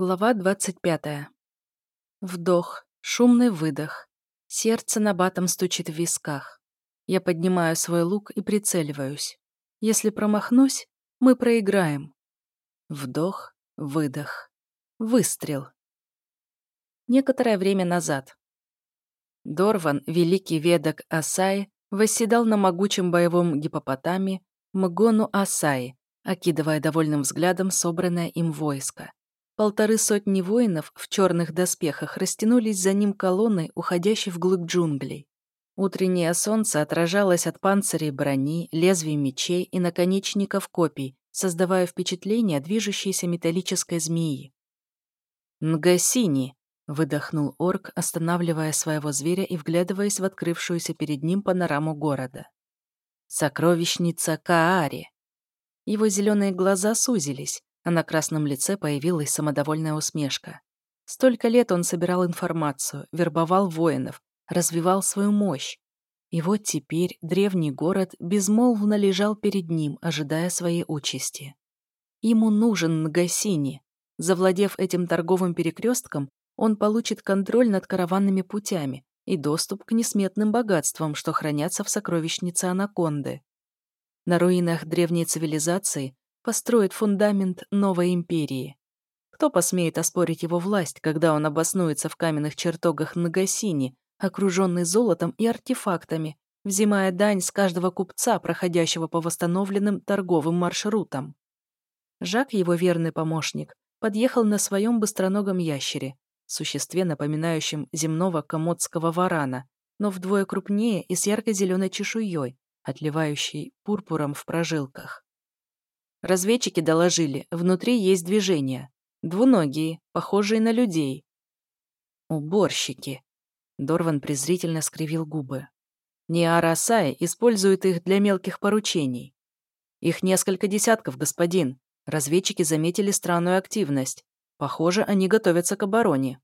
Глава 25. Вдох, шумный выдох. Сердце на батом стучит в висках. Я поднимаю свой лук и прицеливаюсь. Если промахнусь, мы проиграем. Вдох, выдох. Выстрел. Некоторое время назад. Дорван, великий ведок Асаи, восседал на могучем боевом гипопотаме Мгону Асаи, окидывая довольным взглядом собранное им войско. Полторы сотни воинов в черных доспехах растянулись за ним колонной, уходящей вглубь джунглей. Утреннее солнце отражалось от панцирей брони, лезвий мечей и наконечников копий, создавая впечатление движущейся металлической змеи. «Нгасини!» — выдохнул орк, останавливая своего зверя и вглядываясь в открывшуюся перед ним панораму города. «Сокровищница Каари!» Его зеленые глаза сузились, а на красном лице появилась самодовольная усмешка. Столько лет он собирал информацию, вербовал воинов, развивал свою мощь. И вот теперь древний город безмолвно лежал перед ним, ожидая своей участи. Ему нужен Нагасини. Завладев этим торговым перекрестком, он получит контроль над караванными путями и доступ к несметным богатствам, что хранятся в сокровищнице Анаконды. На руинах древней цивилизации построит фундамент новой империи. Кто посмеет оспорить его власть, когда он обоснуется в каменных чертогах Нагасини, окруженный золотом и артефактами, взимая дань с каждого купца, проходящего по восстановленным торговым маршрутам? Жак, его верный помощник, подъехал на своем быстроногом ящере, существе, напоминающем земного комодского варана, но вдвое крупнее и с ярко-зеленой чешуей, отливающей пурпуром в прожилках. Разведчики доложили, внутри есть движение. Двуногие, похожие на людей. Уборщики. Дорван презрительно скривил губы. Неара Асаи использует их для мелких поручений. Их несколько десятков, господин. Разведчики заметили странную активность. Похоже, они готовятся к обороне.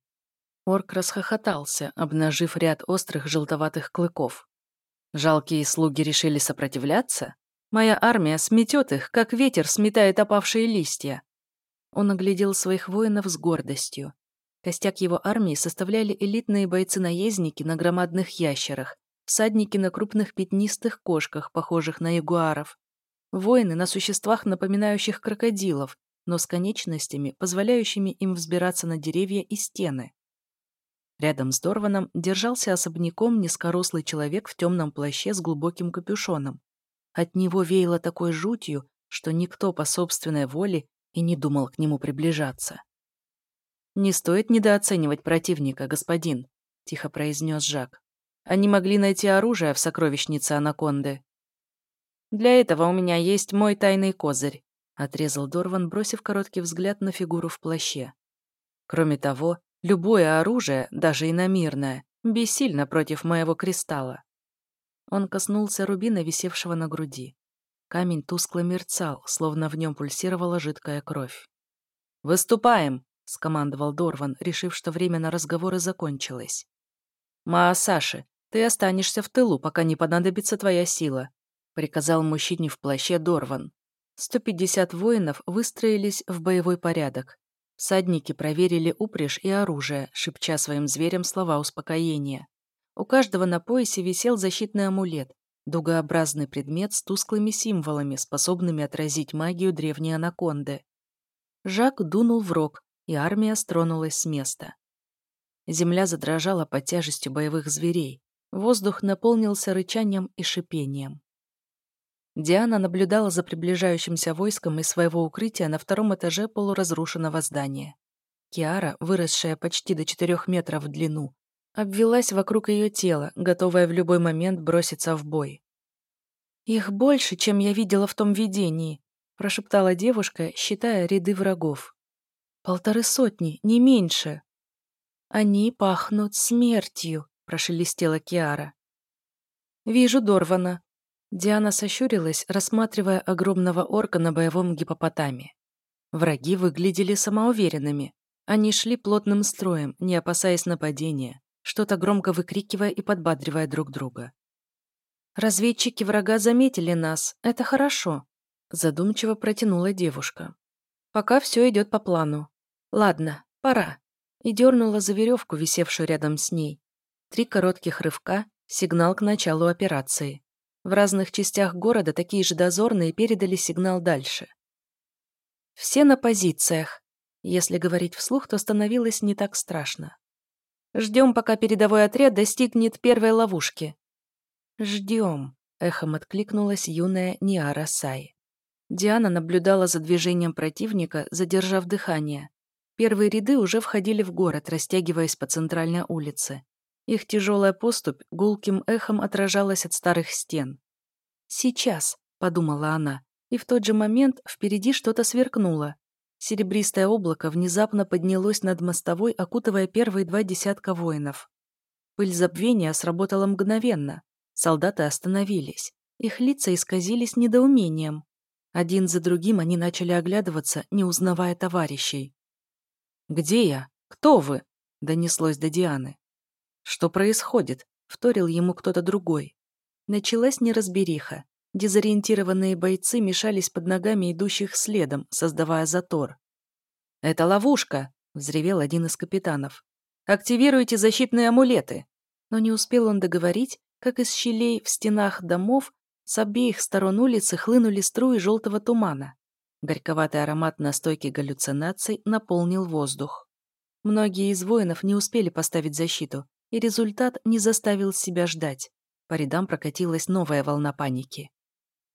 Орк расхохотался, обнажив ряд острых желтоватых клыков. Жалкие слуги решили сопротивляться? Моя армия сметет их, как ветер сметает опавшие листья. Он оглядел своих воинов с гордостью. Костяк его армии составляли элитные бойцы-наездники на громадных ящерах, всадники на крупных пятнистых кошках, похожих на ягуаров, воины на существах, напоминающих крокодилов, но с конечностями, позволяющими им взбираться на деревья и стены. Рядом с Дорваном держался особняком низкорослый человек в темном плаще с глубоким капюшоном, от него веяло такой жутью, что никто по собственной воле и не думал к нему приближаться. «Не стоит недооценивать противника, господин», — тихо произнес Жак. «Они могли найти оружие в сокровищнице Анаконды». «Для этого у меня есть мой тайный козырь», — отрезал Дорван, бросив короткий взгляд на фигуру в плаще. «Кроме того, любое оружие, даже иномирное, бессильно против моего кристалла. Он коснулся рубина, висевшего на груди. Камень тускло мерцал, словно в нем пульсировала жидкая кровь. «Выступаем!» — скомандовал Дорван, решив, что время на разговоры закончилось. «Маасаши, ты останешься в тылу, пока не понадобится твоя сила», — приказал мужчине в плаще Дорван. 150 воинов выстроились в боевой порядок. Всадники проверили упряжь и оружие, шепча своим зверям слова успокоения. У каждого на поясе висел защитный амулет, дугообразный предмет с тусклыми символами, способными отразить магию древней анаконды. Жак дунул в рог, и армия стронулась с места. Земля задрожала под тяжестью боевых зверей. Воздух наполнился рычанием и шипением. Диана наблюдала за приближающимся войском из своего укрытия на втором этаже полуразрушенного здания. Киара, выросшая почти до четырех метров в длину, обвелась вокруг ее тела, готовая в любой момент броситься в бой. «Их больше, чем я видела в том видении», — прошептала девушка, считая ряды врагов. «Полторы сотни, не меньше». «Они пахнут смертью», — прошелестела Киара. «Вижу Дорвана». Диана сощурилась, рассматривая огромного орка на боевом гипопотаме. Враги выглядели самоуверенными. Они шли плотным строем, не опасаясь нападения что-то громко выкрикивая и подбадривая друг друга. «Разведчики врага заметили нас, это хорошо», задумчиво протянула девушка. «Пока все идет по плану. Ладно, пора. И дернула за веревку, висевшую рядом с ней. Три коротких рывка — сигнал к началу операции. В разных частях города такие же дозорные передали сигнал дальше. Все на позициях. Если говорить вслух, то становилось не так страшно. Ждем, пока передовой отряд достигнет первой ловушки. Ждем, эхом откликнулась юная Ниара Сай. Диана наблюдала за движением противника, задержав дыхание. Первые ряды уже входили в город, растягиваясь по центральной улице. Их тяжелая поступь гулким эхом отражалась от старых стен. «Сейчас», — подумала она, и в тот же момент впереди что-то сверкнуло. Серебристое облако внезапно поднялось над мостовой, окутывая первые два десятка воинов. Пыль забвения сработала мгновенно. Солдаты остановились. Их лица исказились недоумением. Один за другим они начали оглядываться, не узнавая товарищей. «Где я? Кто вы?» — донеслось до Дианы. «Что происходит?» — вторил ему кто-то другой. Началась неразбериха. Дезориентированные бойцы мешались под ногами идущих следом, создавая затор. «Это ловушка!» — взревел один из капитанов. «Активируйте защитные амулеты!» Но не успел он договорить, как из щелей в стенах домов с обеих сторон улицы хлынули струи желтого тумана. Горьковатый аромат настойки галлюцинаций наполнил воздух. Многие из воинов не успели поставить защиту, и результат не заставил себя ждать. По рядам прокатилась новая волна паники.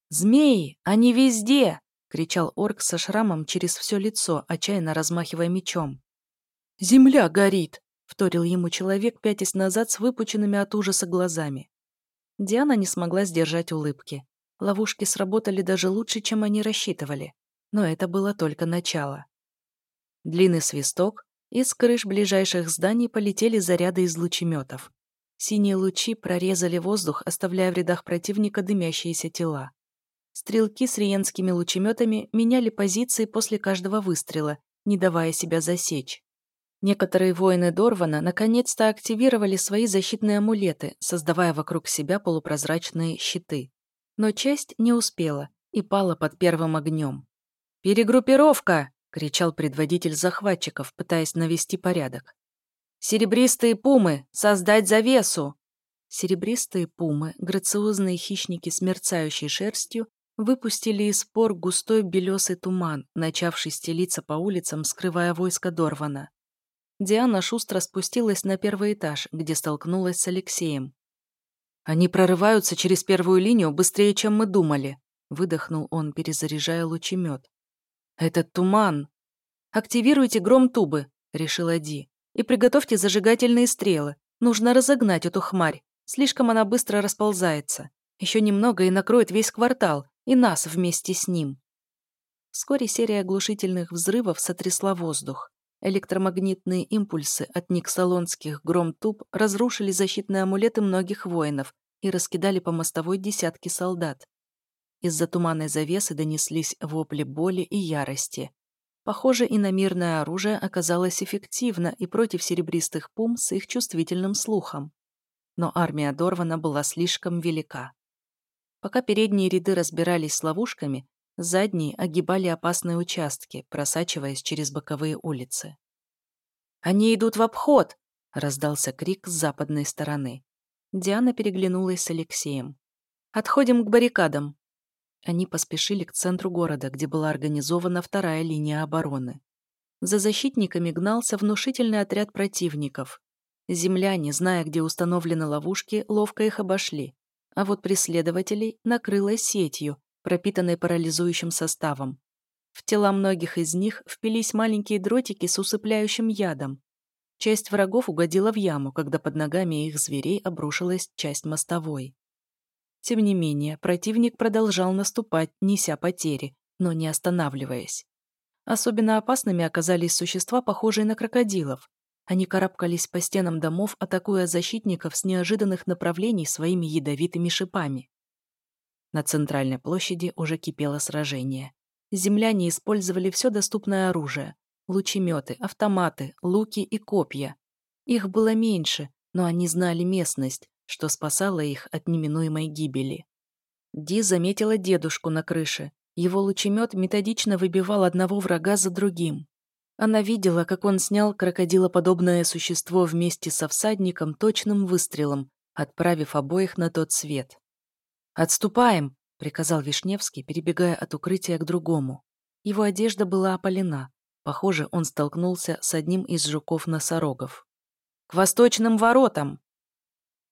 «Змеи! Они везде!» — кричал орк со шрамом через все лицо, отчаянно размахивая мечом. «Земля горит!» — вторил ему человек, пятясь назад с выпученными от ужаса глазами. Диана не смогла сдержать улыбки. Ловушки сработали даже лучше, чем они рассчитывали. Но это было только начало. Длинный свисток, и с крыш ближайших зданий полетели заряды из лучеметов. Синие лучи прорезали воздух, оставляя в рядах противника дымящиеся тела. Стрелки с риенскими лучеметами меняли позиции после каждого выстрела, не давая себя засечь. Некоторые воины Дорвана наконец-то активировали свои защитные амулеты, создавая вокруг себя полупрозрачные щиты. Но часть не успела и пала под первым огнем. «Перегруппировка!» — кричал предводитель захватчиков, пытаясь навести порядок. «Серебристые пумы! Создать завесу!» Серебристые пумы, грациозные хищники с мерцающей шерстью, выпустили из пор густой белесый туман, начавший стелиться по улицам, скрывая войско Дорвана. Диана шустро спустилась на первый этаж, где столкнулась с Алексеем. «Они прорываются через первую линию быстрее, чем мы думали», — выдохнул он, перезаряжая лучемет. «Этот туман!» «Активируйте гром тубы», — решила Ди. «И приготовьте зажигательные стрелы. Нужно разогнать эту хмарь. Слишком она быстро расползается. Еще немного и накроет весь квартал, и нас вместе с ним». Вскоре серия оглушительных взрывов сотрясла воздух. Электромагнитные импульсы от никсалонских гром-туб разрушили защитные амулеты многих воинов и раскидали по мостовой десятки солдат. Из-за туманной завесы донеслись вопли боли и ярости. Похоже, иномирное оружие оказалось эффективно и против серебристых пум с их чувствительным слухом. Но армия Дорвана была слишком велика. Пока передние ряды разбирались с ловушками, задние огибали опасные участки, просачиваясь через боковые улицы. «Они идут в обход!» — раздался крик с западной стороны. Диана переглянулась с Алексеем. «Отходим к баррикадам», они поспешили к центру города, где была организована вторая линия обороны. За защитниками гнался внушительный отряд противников. Земляне, зная, где установлены ловушки, ловко их обошли, а вот преследователей накрыло сетью, пропитанной парализующим составом. В тела многих из них впились маленькие дротики с усыпляющим ядом. Часть врагов угодила в яму, когда под ногами их зверей обрушилась часть мостовой. Тем не менее, противник продолжал наступать, неся потери, но не останавливаясь. Особенно опасными оказались существа, похожие на крокодилов. Они карабкались по стенам домов, атакуя защитников с неожиданных направлений своими ядовитыми шипами. На центральной площади уже кипело сражение. Земляне использовали все доступное оружие – лучеметы, автоматы, луки и копья. Их было меньше, но они знали местность, что спасало их от неминуемой гибели. Ди заметила дедушку на крыше. Его лучемет методично выбивал одного врага за другим. Она видела, как он снял крокодилоподобное существо вместе со всадником точным выстрелом, отправив обоих на тот свет. «Отступаем!» — приказал Вишневский, перебегая от укрытия к другому. Его одежда была опалена. Похоже, он столкнулся с одним из жуков-носорогов. «К восточным воротам!»